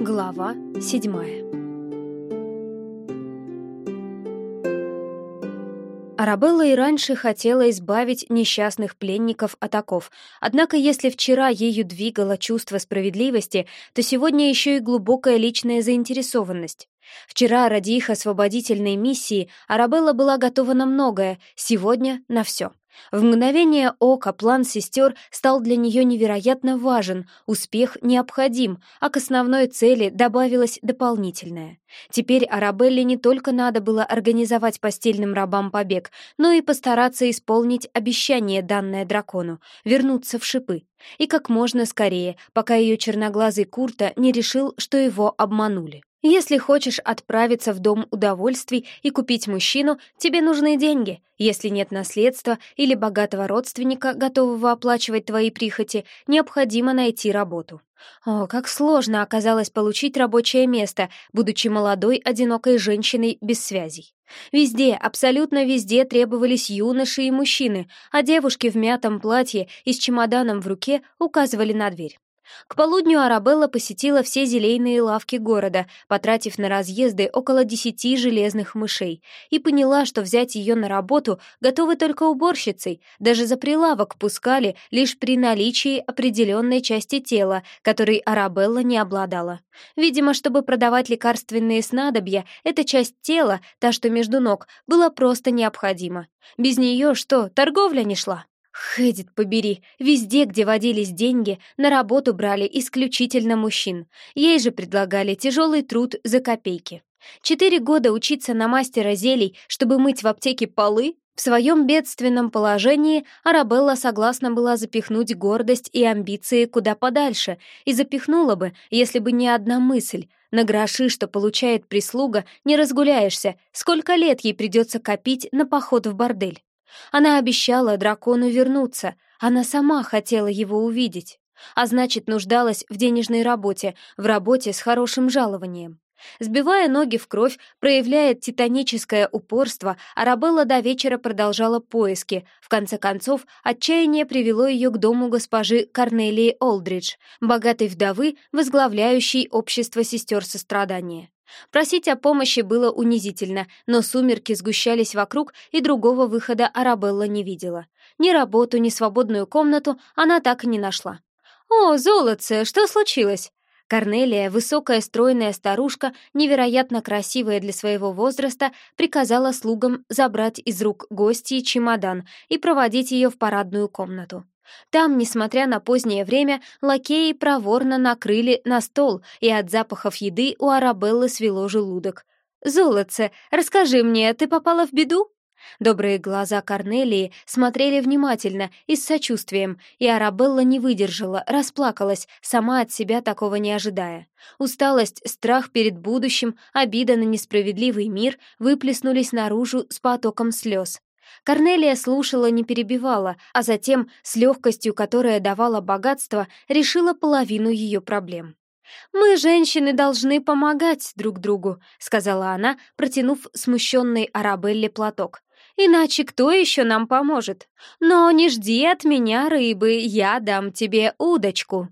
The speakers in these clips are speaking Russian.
Глава седьмая Арабелла и раньше хотела избавить несчастных пленников от оков, однако если вчера ею двигало чувство справедливости, то сегодня еще и глубокая личная заинтересованность. Вчера ради их освободительной миссии Арабелла была готова на многое, сегодня — на все. В мгновение ока план сестер стал для нее невероятно важен, успех необходим, а к основной цели добавилось дополнительное. Теперь Арабелле не только надо было организовать постельным рабам побег, но и постараться исполнить обещание, данное дракону, вернуться в шипы. И как можно скорее, пока ее черноглазый Курта не решил, что его обманули. Если хочешь отправиться в дом удовольствий и купить мужчину, тебе нужны деньги. Если нет наследства или богатого родственника, готового оплачивать твои прихоти, необходимо найти работу. О, как сложно оказалось получить рабочее место, будучи молодой, одинокой женщиной без связей. Везде, абсолютно везде требовались юноши и мужчины, а девушки в мятом платье и с чемоданом в руке указывали на дверь. К полудню Арабелла посетила все зелейные лавки города, потратив на разъезды около десяти железных мышей, и поняла, что взять ее на работу готовы только уборщицей, даже за прилавок пускали лишь при наличии определенной части тела, которой Арабелла не обладала. Видимо, чтобы продавать лекарственные снадобья, эта часть тела, та, что между ног, была просто необходима. Без нее что, торговля не шла? Хэдит побери, везде, где водились деньги, на работу брали исключительно мужчин. Ей же предлагали тяжелый труд за копейки. Четыре года учиться на мастера зелий, чтобы мыть в аптеке полы? В своем бедственном положении Арабелла согласна была запихнуть гордость и амбиции куда подальше, и запихнула бы, если бы не одна мысль. На гроши, что получает прислуга, не разгуляешься, сколько лет ей придется копить на поход в бордель. Она обещала дракону вернуться, она сама хотела его увидеть, а значит, нуждалась в денежной работе, в работе с хорошим жалованием. Сбивая ноги в кровь, проявляя титаническое упорство, Арабелла до вечера продолжала поиски. В конце концов, отчаяние привело ее к дому госпожи Корнелии Олдридж, богатой вдовы, возглавляющей общество сестер сострадания. Просить о помощи было унизительно, но сумерки сгущались вокруг, и другого выхода Арабелла не видела. Ни работу, ни свободную комнату она так и не нашла. «О, золотце, что случилось?» Корнелия, высокая стройная старушка, невероятно красивая для своего возраста, приказала слугам забрать из рук гостьи чемодан и проводить ее в парадную комнату. Там, несмотря на позднее время, лакеи проворно накрыли на стол, и от запахов еды у Арабеллы свело желудок. «Золотце, расскажи мне, ты попала в беду?» Добрые глаза Корнелии смотрели внимательно и с сочувствием, и Арабелла не выдержала, расплакалась, сама от себя такого не ожидая. Усталость, страх перед будущим, обида на несправедливый мир выплеснулись наружу с потоком слез. Корнелия слушала, не перебивала, а затем, с легкостью, которая давала богатство, решила половину ее проблем. «Мы, женщины, должны помогать друг другу», — сказала она, протянув смущенной Арабелле платок. «Иначе кто еще нам поможет? Но не жди от меня рыбы, я дам тебе удочку».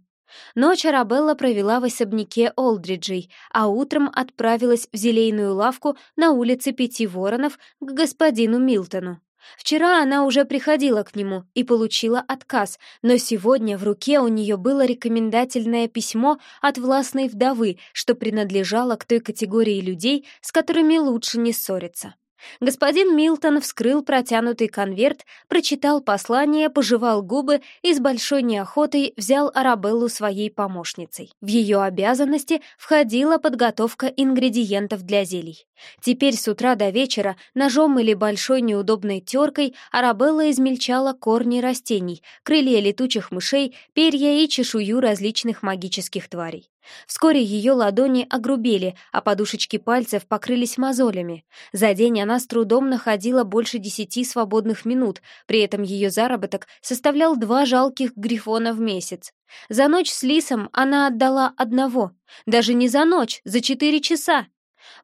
Ночь Арабелла провела в особняке Олдриджей, а утром отправилась в зелейную лавку на улице Пяти Воронов к господину Милтону. Вчера она уже приходила к нему и получила отказ, но сегодня в руке у нее было рекомендательное письмо от властной вдовы, что принадлежало к той категории людей, с которыми лучше не ссориться. Господин Милтон вскрыл протянутый конверт, прочитал послание, пожевал губы и с большой неохотой взял Арабеллу своей помощницей. В ее обязанности входила подготовка ингредиентов для зелий. Теперь с утра до вечера ножом или большой неудобной теркой Арабелла измельчала корни растений, крылья летучих мышей, перья и чешую различных магических тварей. Вскоре ее ладони огрубели, а подушечки пальцев покрылись мозолями. За день она с трудом находила больше десяти свободных минут, при этом ее заработок составлял два жалких грифона в месяц. За ночь с Лисом она отдала одного. Даже не за ночь, за четыре часа.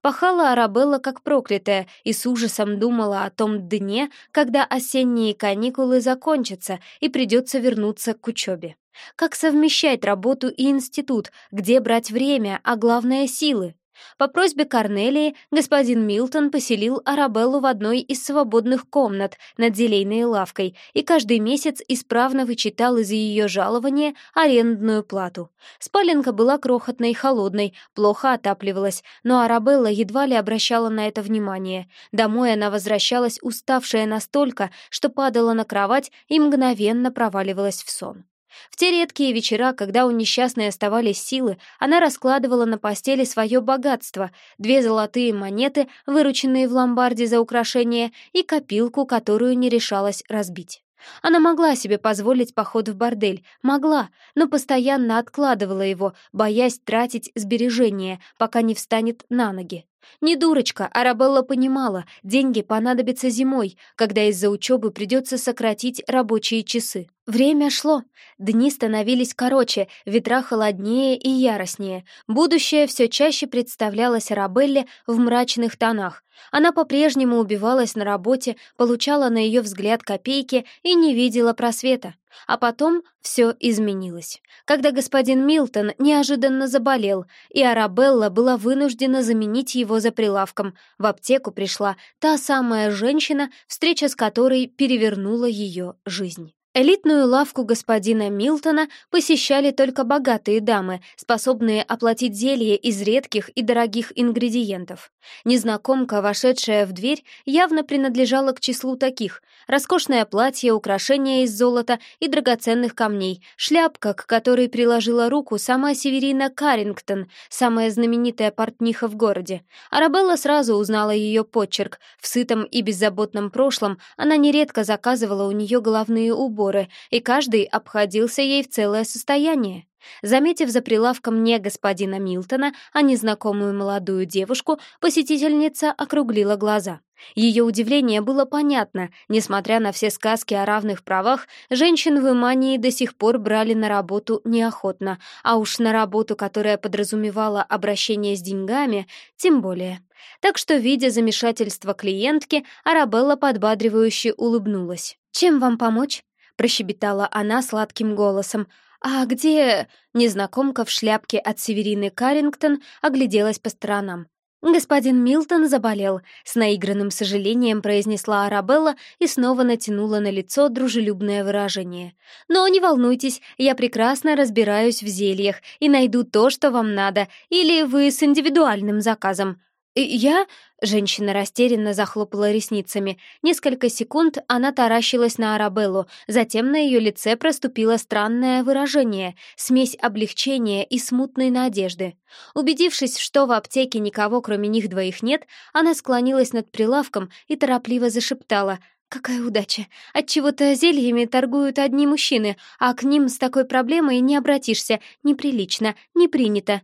Пахала Арабелла как проклятая и с ужасом думала о том дне, когда осенние каникулы закончатся и придется вернуться к учебе. Как совмещать работу и институт, где брать время, а главное — силы? По просьбе Корнелии господин Милтон поселил Арабеллу в одной из свободных комнат над зелейной лавкой и каждый месяц исправно вычитал из ее жалования арендную плату. Спаленка была крохотной и холодной, плохо отапливалась, но Арабелла едва ли обращала на это внимание. Домой она возвращалась уставшая настолько, что падала на кровать и мгновенно проваливалась в сон. В те редкие вечера, когда у несчастной оставались силы, она раскладывала на постели свое богатство, две золотые монеты, вырученные в ломбарде за украшение, и копилку, которую не решалась разбить. Она могла себе позволить поход в бордель, могла, но постоянно откладывала его, боясь тратить сбережения, пока не встанет на ноги. Не дурочка, Арабелла понимала, деньги понадобятся зимой, когда из-за учебы придется сократить рабочие часы. Время шло, дни становились короче, ветра холоднее и яростнее. Будущее все чаще представлялось Арабелле в мрачных тонах. Она по-прежнему убивалась на работе, получала на ее взгляд копейки и не видела просвета. А потом все изменилось. Когда господин Милтон неожиданно заболел, и Арабелла была вынуждена заменить его за прилавком, в аптеку пришла та самая женщина, встреча с которой перевернула ее жизнь. Элитную лавку господина Милтона посещали только богатые дамы, способные оплатить зелье из редких и дорогих ингредиентов. Незнакомка, вошедшая в дверь, явно принадлежала к числу таких. Роскошное платье, украшения из золота и драгоценных камней, шляпка, к которой приложила руку сама Северина Каррингтон, самая знаменитая портниха в городе. Арабелла сразу узнала ее почерк. В сытом и беззаботном прошлом она нередко заказывала у нее головные уборы, сборы, и каждый обходился ей в целое состояние. Заметив за прилавком не господина Милтона, а незнакомую молодую девушку, посетительница округлила глаза. Ее удивление было понятно. Несмотря на все сказки о равных правах, женщин в Имании до сих пор брали на работу неохотно, а уж на работу, которая подразумевала обращение с деньгами, тем более. Так что, видя замешательство клиентки, Арабелла подбадривающе улыбнулась. «Чем вам помочь?» — прощебетала она сладким голосом. «А где...» — незнакомка в шляпке от Северины Каррингтон огляделась по сторонам. «Господин Милтон заболел», — с наигранным сожалением произнесла Арабелла и снова натянула на лицо дружелюбное выражение. «Но не волнуйтесь, я прекрасно разбираюсь в зельях и найду то, что вам надо, или вы с индивидуальным заказом». «Я...» — женщина растерянно захлопала ресницами. Несколько секунд она таращилась на Арабеллу, затем на ее лице проступило странное выражение, смесь облегчения и смутной надежды. Убедившись, что в аптеке никого, кроме них двоих, нет, она склонилась над прилавком и торопливо зашептала — Какая удача! Отчего-то зельями торгуют одни мужчины, а к ним с такой проблемой не обратишься. Неприлично, не принято.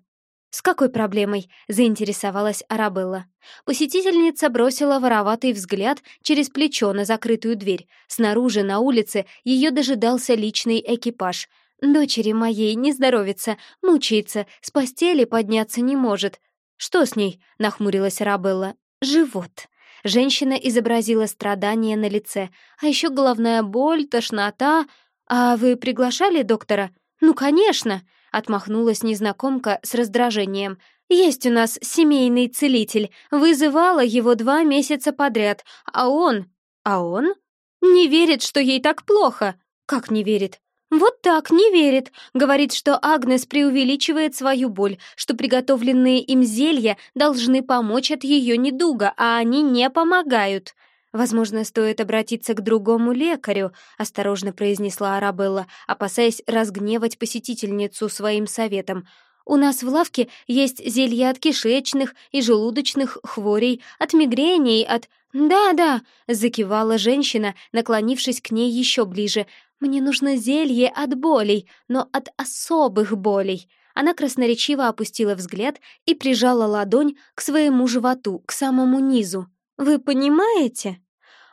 «С какой проблемой?» — заинтересовалась Арабелла. Посетительница бросила вороватый взгляд через плечо на закрытую дверь. Снаружи, на улице, ее дожидался личный экипаж. «Дочери моей не здоровится, мучается, с постели подняться не может». «Что с ней?» — нахмурилась Арабелла. «Живот». Женщина изобразила страдание на лице. «А еще головная боль, тошнота. А вы приглашали доктора?» «Ну, конечно!» Отмахнулась незнакомка с раздражением. «Есть у нас семейный целитель. Вызывала его два месяца подряд. А он... А он? Не верит, что ей так плохо. Как не верит? Вот так, не верит. Говорит, что Агнес преувеличивает свою боль, что приготовленные им зелья должны помочь от ее недуга, а они не помогают. «Возможно, стоит обратиться к другому лекарю», — осторожно произнесла Арабелла, опасаясь разгневать посетительницу своим советом. «У нас в лавке есть зелья от кишечных и желудочных хворей, от мигрений, от...» «Да-да», — закивала женщина, наклонившись к ней еще ближе. «Мне нужно зелье от болей, но от особых болей». Она красноречиво опустила взгляд и прижала ладонь к своему животу, к самому низу. Вы понимаете?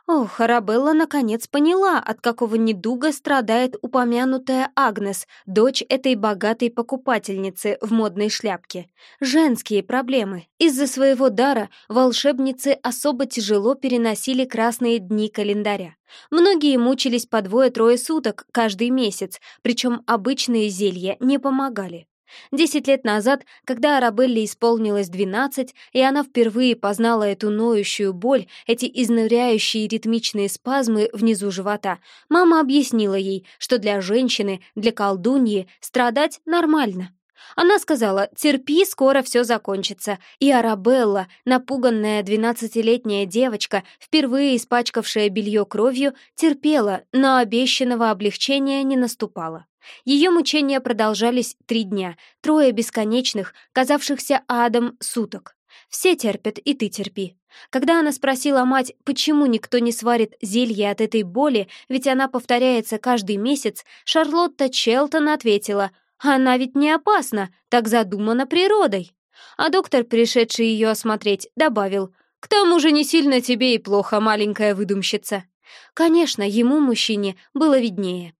Ох, Арабелла наконец поняла, от какого недуга страдает упомянутая Агнес, дочь этой богатой покупательницы в модной шляпке. Женские проблемы. Из-за своего дара волшебницы особо тяжело переносили красные дни календаря. Многие мучились по двое-трое суток каждый месяц, причем обычные зелья не помогали. Десять лет назад, когда Арабелле исполнилось двенадцать, и она впервые познала эту ноющую боль, эти изнуряющие ритмичные спазмы внизу живота, мама объяснила ей, что для женщины, для колдуньи страдать нормально. Она сказала «терпи, скоро все закончится», и Арабелла, напуганная двенадцатилетняя девочка, впервые испачкавшая белье кровью, терпела, но обещанного облегчения не наступало. Ее мучения продолжались три дня, трое бесконечных, казавшихся адом суток. Все терпят, и ты терпи. Когда она спросила мать, почему никто не сварит зелье от этой боли, ведь она повторяется каждый месяц, Шарлотта Челтон ответила, «Она ведь не опасна, так задумана природой». А доктор, пришедший ее осмотреть, добавил, «К тому же не сильно тебе и плохо, маленькая выдумщица». Конечно, ему, мужчине, было виднее.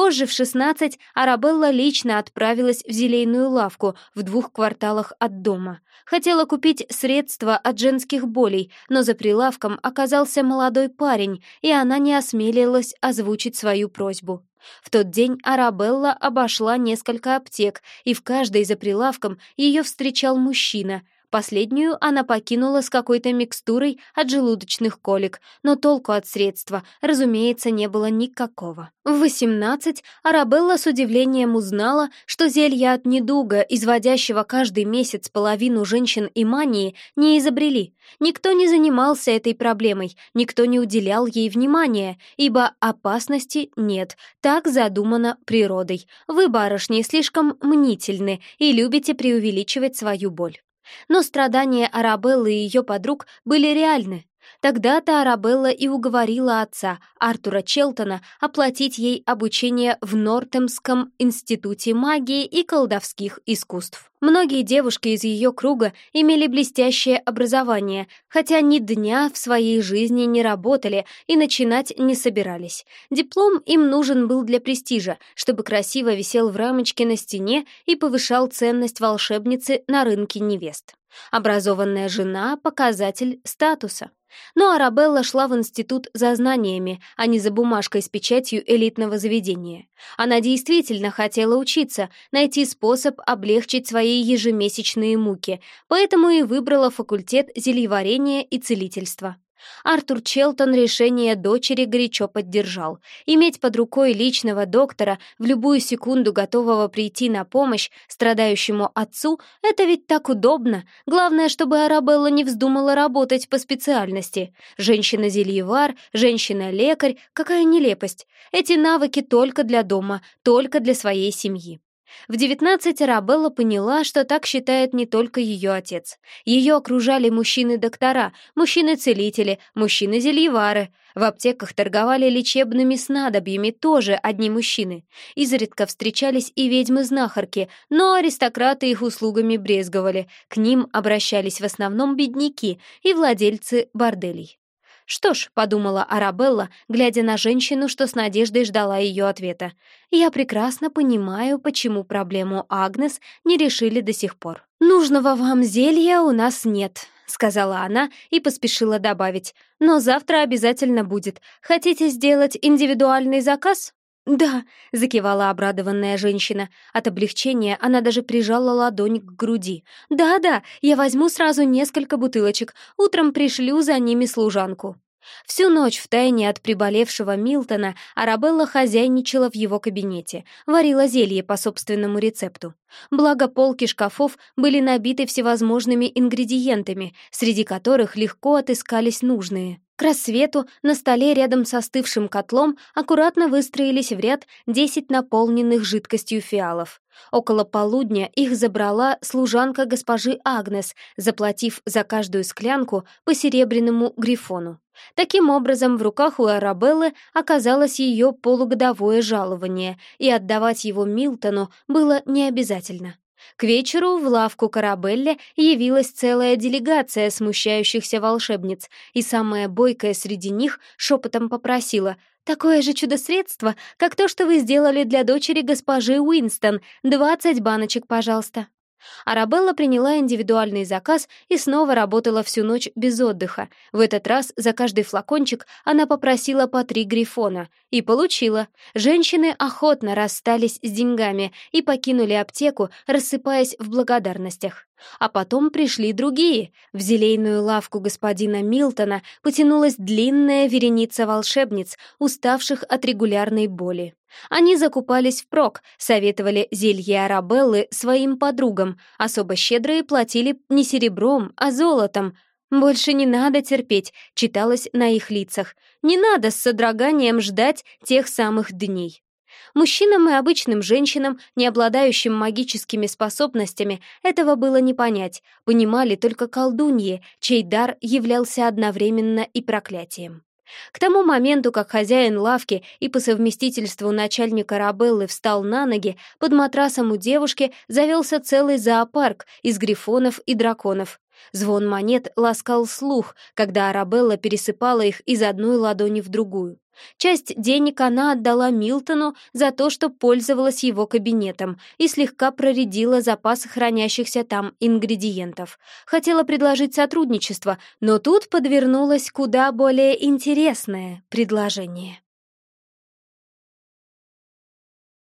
Позже, в 16, Арабелла лично отправилась в зелейную лавку в двух кварталах от дома. Хотела купить средства от женских болей, но за прилавком оказался молодой парень, и она не осмелилась озвучить свою просьбу. В тот день Арабелла обошла несколько аптек, и в каждой за прилавком ее встречал мужчина — Последнюю она покинула с какой-то микстурой от желудочных колик, но толку от средства, разумеется, не было никакого. В 18 Арабелла с удивлением узнала, что зелья от недуга, изводящего каждый месяц половину женщин и мании, не изобрели. Никто не занимался этой проблемой, никто не уделял ей внимания, ибо опасности нет, так задумано природой. Вы, барышни, слишком мнительны и любите преувеличивать свою боль. Но страдания Арабеллы и ее подруг были реальны. Тогда-то Арабелла и уговорила отца, Артура Челтона, оплатить ей обучение в Нортемском институте магии и колдовских искусств. Многие девушки из ее круга имели блестящее образование, хотя ни дня в своей жизни не работали и начинать не собирались. Диплом им нужен был для престижа, чтобы красиво висел в рамочке на стене и повышал ценность волшебницы на рынке невест. Образованная жена — показатель статуса. Но Арабелла шла в институт за знаниями, а не за бумажкой с печатью элитного заведения. Она действительно хотела учиться, найти способ облегчить свои ежемесячные муки, поэтому и выбрала факультет зельеварения и целительства. Артур Челтон решение дочери горячо поддержал. Иметь под рукой личного доктора, в любую секунду готового прийти на помощь страдающему отцу, это ведь так удобно. Главное, чтобы Арабелла не вздумала работать по специальности. Женщина-зельевар, женщина-лекарь, какая нелепость. Эти навыки только для дома, только для своей семьи. В 19 Арабелла поняла, что так считает не только ее отец. Ее окружали мужчины-доктора, мужчины-целители, мужчины-зельевары. В аптеках торговали лечебными снадобьями тоже одни мужчины. Изредка встречались и ведьмы-знахарки, но аристократы их услугами брезговали. К ним обращались в основном бедняки и владельцы борделей. «Что ж», — подумала Арабелла, глядя на женщину, что с надеждой ждала ее ответа, «я прекрасно понимаю, почему проблему Агнес не решили до сих пор». «Нужного вам зелья у нас нет», — сказала она и поспешила добавить. «Но завтра обязательно будет. Хотите сделать индивидуальный заказ?» «Да», — закивала обрадованная женщина. От облегчения она даже прижала ладонь к груди. «Да-да, я возьму сразу несколько бутылочек. Утром пришлю за ними служанку». Всю ночь в тайне от приболевшего Милтона Арабелла хозяйничала в его кабинете, варила зелье по собственному рецепту. Благо полки шкафов были набиты всевозможными ингредиентами, среди которых легко отыскались нужные. К рассвету на столе рядом с остывшим котлом аккуратно выстроились в ряд десять наполненных жидкостью фиалов. Около полудня их забрала служанка госпожи Агнес, заплатив за каждую склянку по серебряному грифону. Таким образом, в руках у Арабеллы оказалось ее полугодовое жалование, и отдавать его Милтону было не обязательно. К вечеру в лавку Карабелле явилась целая делегация смущающихся волшебниц, и самая бойкая среди них шепотом попросила «Такое же чудо-средство, как то, что вы сделали для дочери госпожи Уинстон. Двадцать баночек, пожалуйста». Арабелла приняла индивидуальный заказ и снова работала всю ночь без отдыха. В этот раз за каждый флакончик она попросила по три грифона. И получила. Женщины охотно расстались с деньгами и покинули аптеку, рассыпаясь в благодарностях. А потом пришли другие. В зелейную лавку господина Милтона потянулась длинная вереница волшебниц, уставших от регулярной боли. Они закупались впрок, советовали зелье Арабеллы своим подругам, особо щедрые платили не серебром, а золотом. «Больше не надо терпеть», — читалось на их лицах. «Не надо с содроганием ждать тех самых дней». Мужчинам и обычным женщинам, не обладающим магическими способностями, этого было не понять, понимали только колдуньи, чей дар являлся одновременно и проклятием. К тому моменту, как хозяин лавки и по совместительству начальника Рабеллы встал на ноги, под матрасом у девушки завелся целый зоопарк из грифонов и драконов. Звон монет ласкал слух, когда Арабелла пересыпала их из одной ладони в другую. Часть денег она отдала Милтону за то, что пользовалась его кабинетом и слегка проредила запас хранящихся там ингредиентов. Хотела предложить сотрудничество, но тут подвернулось куда более интересное предложение.